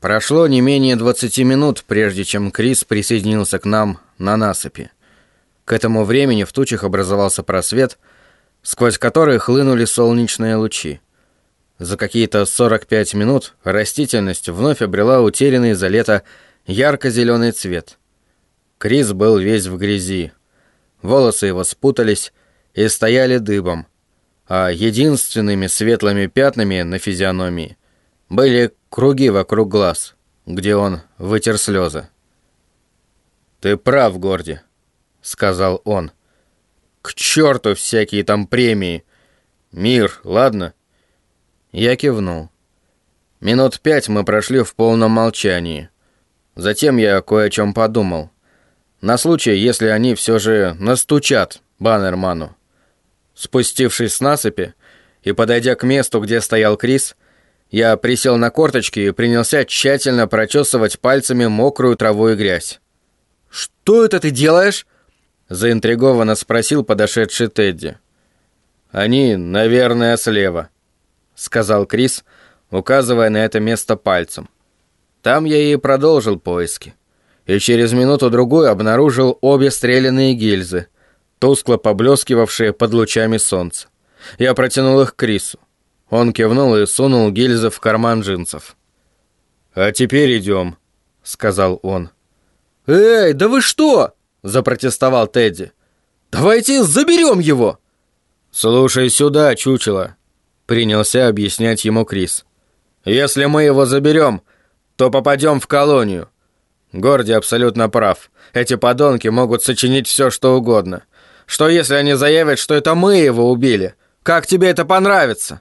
Прошло не менее 20 минут, прежде чем Крис присоединился к нам на насыпи. К этому времени в тучах образовался просвет, сквозь который хлынули солнечные лучи. За какие-то 45 минут растительность вновь обрела утерянный за лето ярко-зеленый цвет. Крис был весь в грязи. Волосы его спутались и стояли дыбом, а единственными светлыми пятнами на физиономии были круги вокруг глаз, где он вытер слезы. «Ты прав, Горди», — сказал он. «К черту всякие там премии! Мир, ладно?» Я кивнул. Минут пять мы прошли в полном молчании. Затем я кое о чем подумал. На случай, если они все же настучат Баннерману. Спустившись с насыпи и подойдя к месту, где стоял Крис, я присел на корточки и принялся тщательно прочесывать пальцами мокрую траву и грязь. «Что это ты делаешь?» заинтригованно спросил подошедший Тедди. «Они, наверное, слева», — сказал Крис, указывая на это место пальцем. Там я и продолжил поиски. И через минуту-другую обнаружил обе стрелянные гильзы, тускло поблескивавшие под лучами солнца. Я протянул их к Крису. Он кивнул и сунул гильзы в карман джинсов. «А теперь идем», — сказал он. «Эй, да вы что?» — запротестовал Тедди. «Давайте заберем его!» «Слушай сюда, чучело», — принялся объяснять ему Крис. «Если мы его заберем, то попадем в колонию. Горди абсолютно прав. Эти подонки могут сочинить все, что угодно. Что если они заявят, что это мы его убили? Как тебе это понравится?»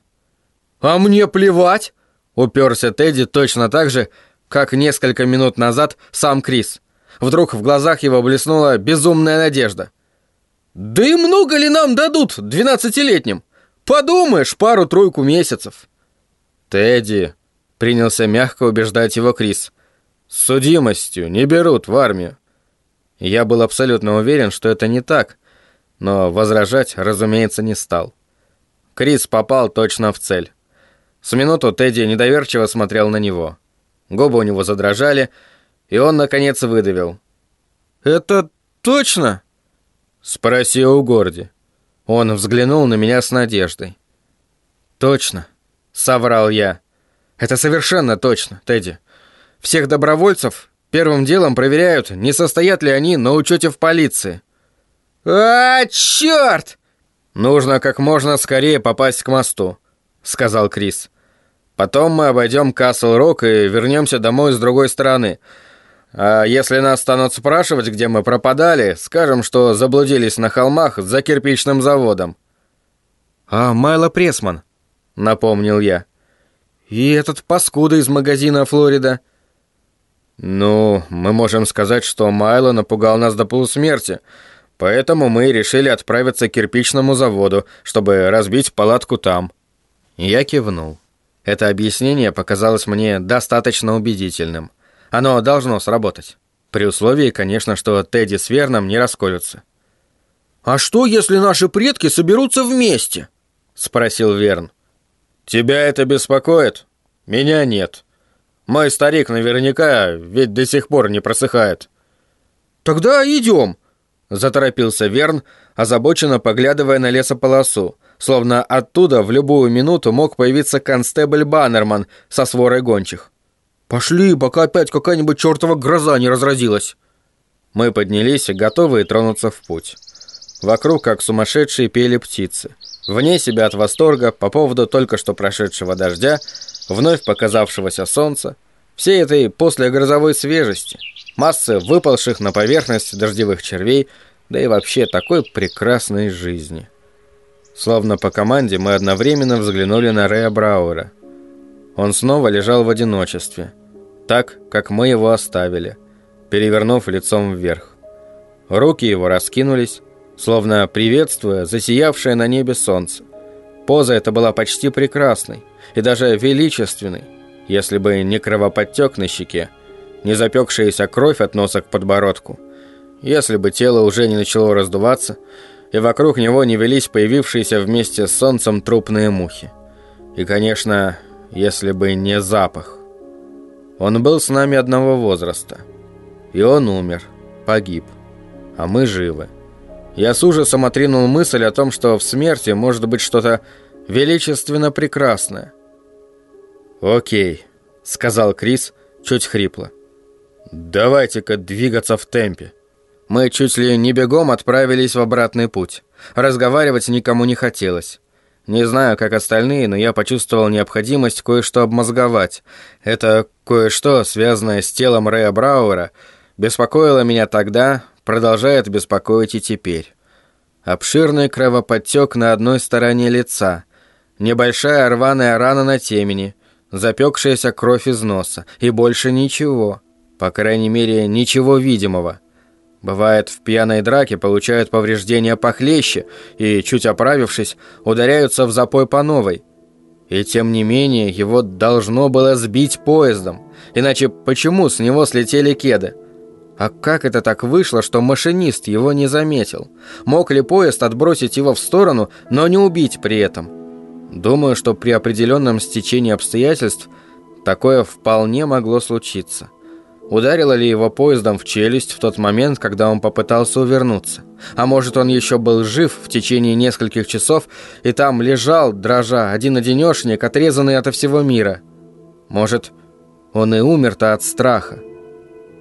«А мне плевать!» — уперся Тедди точно так же, как несколько минут назад сам Крис. Вдруг в глазах его блеснула безумная надежда. «Да и много ли нам дадут, двенадцатилетним? Подумаешь, пару-тройку месяцев». «Тедди», — принялся мягко убеждать его Крис, — «с судимостью не берут в армию». Я был абсолютно уверен, что это не так, но возражать, разумеется, не стал. Крис попал точно в цель. С минуту Тедди недоверчиво смотрел на него. Губы у него задрожали, и он, наконец, выдавил. «Это точно?» «Спроси у Горди». Он взглянул на меня с надеждой. «Точно», — соврал я. «Это совершенно точно, Тедди. Всех добровольцев первым делом проверяют, не состоят ли они на учете в полиции». «А, черт!» «Нужно как можно скорее попасть к мосту», — сказал Крис. «Потом мы обойдем Касл-Рок и вернемся домой с другой стороны. А если нас станут спрашивать, где мы пропадали, скажем, что заблудились на холмах за кирпичным заводом». «А Майло Пресман», — напомнил я. «И этот паскуда из магазина «Флорида». «Ну, мы можем сказать, что Майло напугал нас до полусмерти, поэтому мы решили отправиться к кирпичному заводу, чтобы разбить палатку там». Я кивнул. Это объяснение показалось мне достаточно убедительным. Оно должно сработать. При условии, конечно, что Тедди с Верном не расколются. «А что, если наши предки соберутся вместе?» — спросил Верн. «Тебя это беспокоит? Меня нет. Мой старик наверняка ведь до сих пор не просыхает». «Тогда идем», — заторопился Верн, озабоченно поглядывая на лесополосу словно оттуда в любую минуту мог появиться констебль Баннерман со сворой гончих. «Пошли, пока опять какая-нибудь чертова гроза не разразилась!» Мы поднялись, готовые тронуться в путь. Вокруг, как сумасшедшие, пели птицы. Вне себя от восторга по поводу только что прошедшего дождя, вновь показавшегося солнца, всей этой послегрозовой свежести, массы выпалших на поверхность дождевых червей, да и вообще такой прекрасной жизни. Словно по команде мы одновременно взглянули на Рэя Брауэра. Он снова лежал в одиночестве, так, как мы его оставили, перевернув лицом вверх. Руки его раскинулись, словно приветствуя засиявшее на небе солнце. Поза эта была почти прекрасной и даже величественной, если бы не кровоподтек на щеке, не запекшаяся кровь от носа к подбородку, если бы тело уже не начало раздуваться, и вокруг него не велись появившиеся вместе с солнцем трупные мухи. И, конечно, если бы не запах. Он был с нами одного возраста. И он умер, погиб, а мы живы. Я с ужасом отринул мысль о том, что в смерти может быть что-то величественно прекрасное. «Окей», — сказал Крис, чуть хрипло. «Давайте-ка двигаться в темпе». Мы чуть ли не бегом отправились в обратный путь. Разговаривать никому не хотелось. Не знаю, как остальные, но я почувствовал необходимость кое-что обмозговать. Это кое-что, связанное с телом Рэя Брауэра, беспокоило меня тогда, продолжает беспокоить и теперь. Обширный кровоподтек на одной стороне лица, небольшая рваная рана на темени, запекшаяся кровь из носа и больше ничего, по крайней мере, ничего видимого. Бывает, в пьяной драке получают повреждения похлеще и, чуть оправившись, ударяются в запой по новой. И тем не менее, его должно было сбить поездом. Иначе почему с него слетели кеды? А как это так вышло, что машинист его не заметил? Мог ли поезд отбросить его в сторону, но не убить при этом? Думаю, что при определенном стечении обстоятельств такое вполне могло случиться. Ударило ли его поездом в челюсть в тот момент, когда он попытался увернуться? А может, он еще был жив в течение нескольких часов и там лежал, дрожа, один-одинешник, отрезанный ото всего мира? Может, он и умер-то от страха?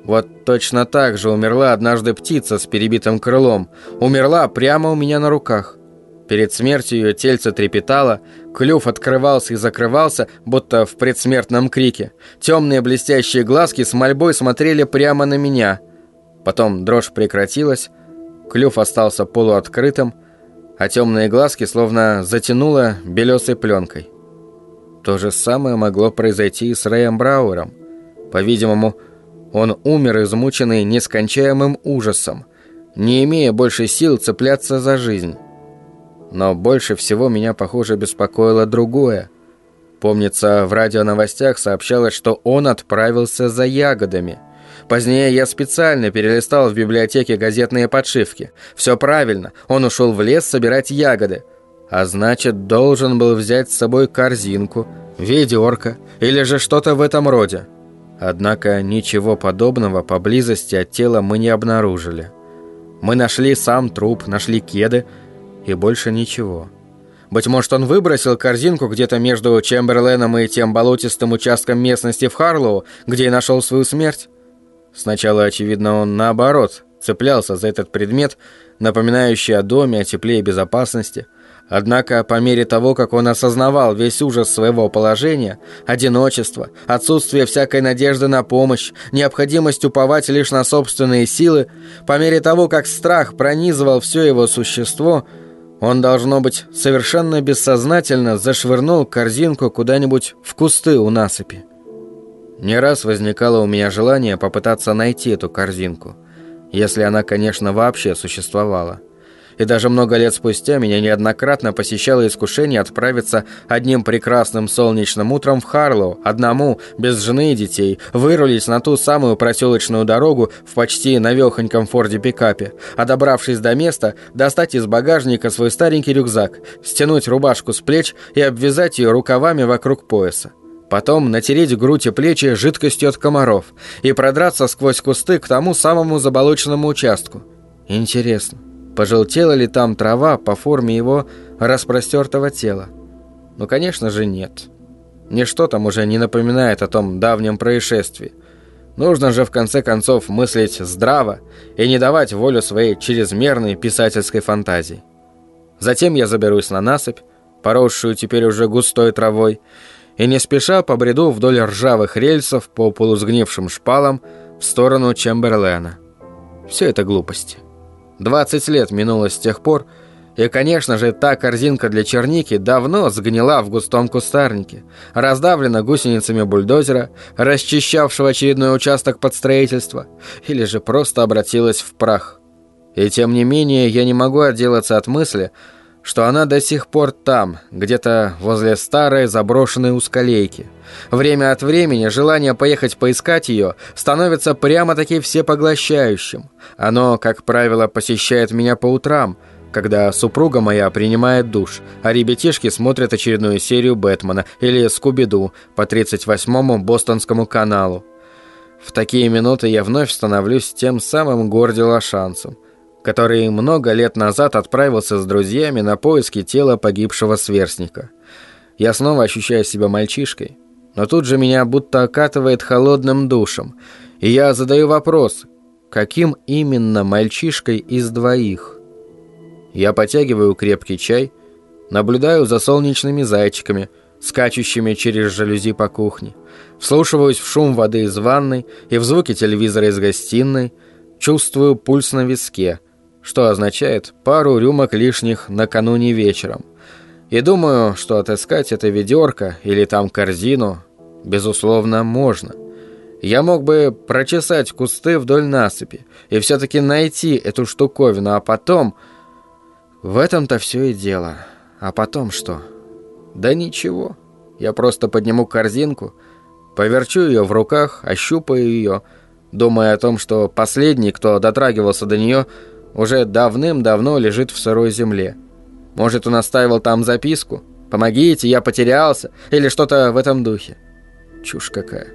Вот точно так же умерла однажды птица с перебитым крылом. Умерла прямо у меня на руках. Перед смертью ее тельце трепетало, клюв открывался и закрывался, будто в предсмертном крике. Темные блестящие глазки с мольбой смотрели прямо на меня. Потом дрожь прекратилась, клюв остался полуоткрытым, а темные глазки словно затянуло белесой пленкой. То же самое могло произойти и с Рэем Брауэром. По-видимому, он умер, измученный нескончаемым ужасом, не имея больше сил цепляться за жизнь. Но больше всего меня, похоже, беспокоило другое. Помнится, в радионовостях сообщалось, что он отправился за ягодами. Позднее я специально перелистал в библиотеке газетные подшивки. Все правильно, он ушел в лес собирать ягоды. А значит, должен был взять с собой корзинку, ведерко или же что-то в этом роде. Однако ничего подобного поблизости от тела мы не обнаружили. Мы нашли сам труп, нашли кеды, и больше ничего. Быть может, он выбросил корзинку где-то между Чемберленом и тем болотистым участком местности в Харлоу, где и нашел свою смерть? Сначала, очевидно, он наоборот цеплялся за этот предмет, напоминающий о доме, о тепле и безопасности – Однако, по мере того, как он осознавал весь ужас своего положения, одиночество, отсутствие всякой надежды на помощь, необходимость уповать лишь на собственные силы, по мере того, как страх пронизывал все его существо, он, должно быть, совершенно бессознательно зашвырнул корзинку куда-нибудь в кусты у насыпи. Не раз возникало у меня желание попытаться найти эту корзинку, если она, конечно, вообще существовала. И даже много лет спустя меня неоднократно посещало искушение отправиться одним прекрасным солнечным утром в Харлоу, одному, без жены и детей, вырулить на ту самую проселочную дорогу в почти навехоньком форде-пикапе, а добравшись до места, достать из багажника свой старенький рюкзак, стянуть рубашку с плеч и обвязать ее рукавами вокруг пояса. Потом натереть грудь и плечи жидкостью от комаров и продраться сквозь кусты к тому самому заболоченному участку. Интересно, Пожелтела ли там трава по форме его распростертого тела? Ну, конечно же, нет. Ничто там уже не напоминает о том давнем происшествии. Нужно же в конце концов мыслить здраво и не давать волю своей чрезмерной писательской фантазии. Затем я заберусь на насыпь, поросшую теперь уже густой травой, и не спеша побреду вдоль ржавых рельсов по полусгнившим шпалам в сторону Чемберлена. Все это глупости. 20 лет минуло с тех пор, и, конечно же, та корзинка для черники давно сгнила в густом кустарнике, раздавлена гусеницами бульдозера, расчищавшего очередной участок под строительство, или же просто обратилась в прах. И тем не менее, я не могу отделаться от мысли, что она до сих пор там, где-то возле старой заброшенной узколейки. Время от времени желание поехать поискать ее становится прямо-таки всепоглощающим. Оно, как правило, посещает меня по утрам, когда супруга моя принимает душ, а ребятишки смотрят очередную серию Бэтмена или Скуби-Ду по 38-му Бостонскому каналу. В такие минуты я вновь становлюсь тем самым Горди Лошанцем, который много лет назад отправился с друзьями на поиски тела погибшего сверстника. Я снова ощущаю себя мальчишкой, но тут же меня будто окатывает холодным душем, и я задаю вопрос, каким именно мальчишкой из двоих? Я потягиваю крепкий чай, наблюдаю за солнечными зайчиками, скачущими через жалюзи по кухне, вслушиваюсь в шум воды из ванной и в звуки телевизора из гостиной, чувствую пульс на виске, что означает пару рюмок лишних накануне вечером. И думаю, что отыскать это ведерко или там корзину, безусловно, можно. Я мог бы прочесать кусты вдоль насыпи и все-таки найти эту штуковину, а потом в этом-то все и дело. А потом что? Да ничего. Я просто подниму корзинку, поверчу ее в руках, ощупаю ее, думая о том, что последний, кто дотрагивался до нее, уже давным-давно лежит в сырой земле. Может, он оставил там записку? «Помогите, я потерялся» или что-то в этом духе. Чушь какая.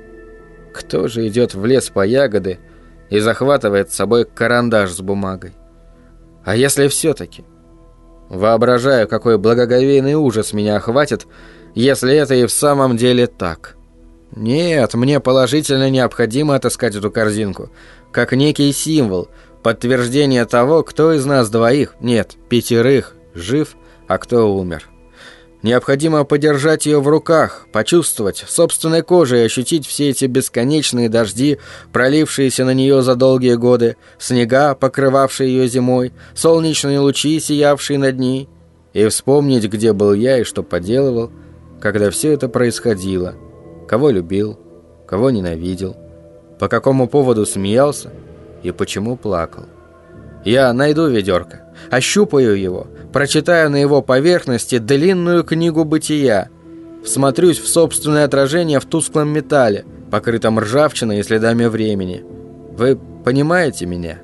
Кто же идет в лес по ягоды и захватывает с собой карандаш с бумагой? А если все-таки? Воображаю, какой благоговейный ужас меня охватит, если это и в самом деле так. Нет, мне положительно необходимо отыскать эту корзинку, как некий символ, подтверждение того, кто из нас двоих, нет, пятерых, жив, а кто умер. Необходимо подержать ее в руках, почувствовать собственной кожей ощутить все эти бесконечные дожди, пролившиеся на нее за долгие годы, снега, покрывавшие ее зимой, солнечные лучи, сиявшие над ней, и вспомнить, где был я и что поделывал, когда все это происходило, кого любил, кого ненавидел, по какому поводу смеялся и почему плакал. Я найду ведерко, ощупаю его, прочитаю на его поверхности длинную книгу бытия, всмотрюсь в собственное отражение в тусклом металле, покрытом ржавчиной и следами времени. Вы понимаете меня?»